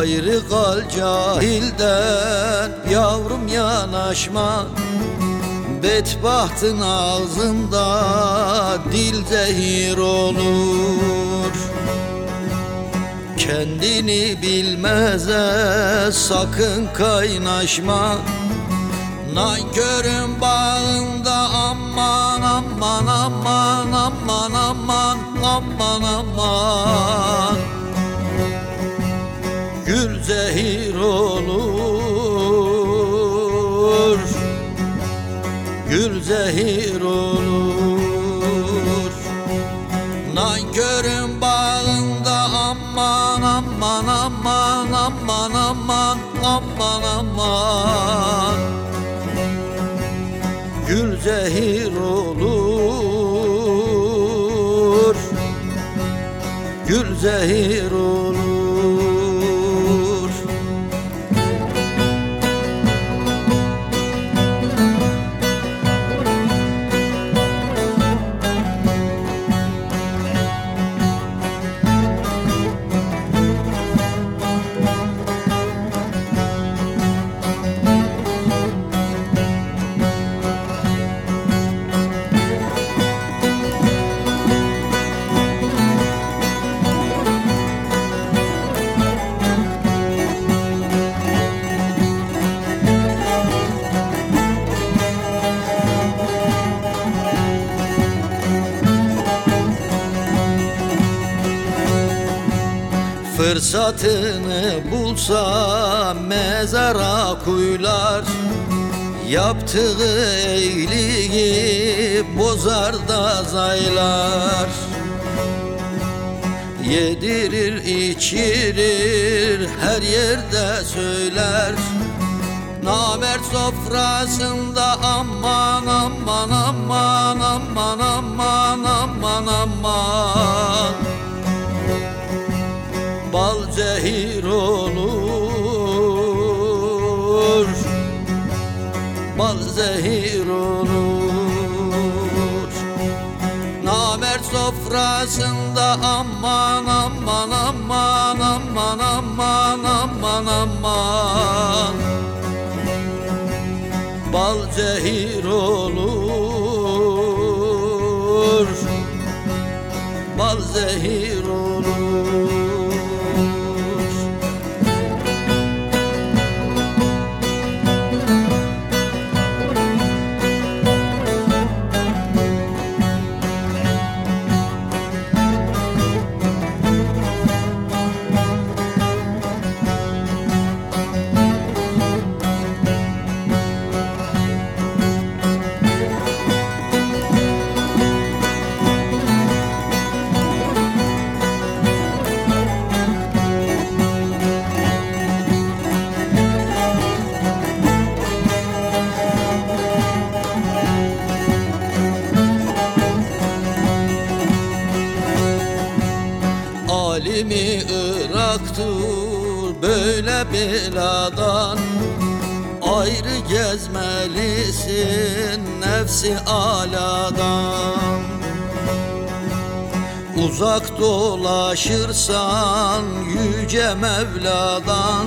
kal cahilden Yavrum yanaşma. Bedbahtın ağzında dil zehir olur. Kendini bilmeze sakın kaynaşma. Nankörün bağında aman aman aman aman aman aman aman Gül zehir olur. Gül zehir olur. Nankörün bağında aman aman aman aman aman aman aman. Gül zehir olur. Gül zehir olur Fırsatını bulsa mezara kuylar Yaptığı iyiliği bozar da zaylar. Yedirir içirir her yerde söyler. Namert sofrasında aman aman aman aman aman aman aman. Bal zehir olur. Bal zehir olur. Namert sofrasında aman aman aman aman aman aman aman. Bal zehir olur. Bal zehir Irak'tur böyle beladan. Ayrı gezmelisin nefsi aladan. Uzak dolaşırsan yüce Mevla'dan.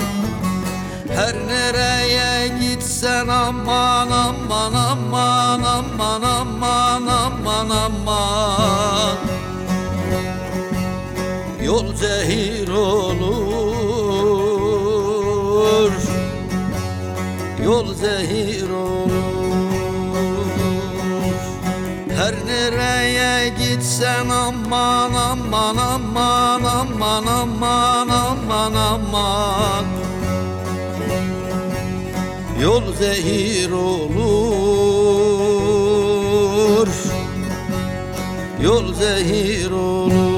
Her nereye gitsen aman aman aman aman aman aman aman. Yol zehir Yol zehir olur. Her nereye gitsen aman aman aman aman aman aman aman. Yol zehir olur. Yol zehir olur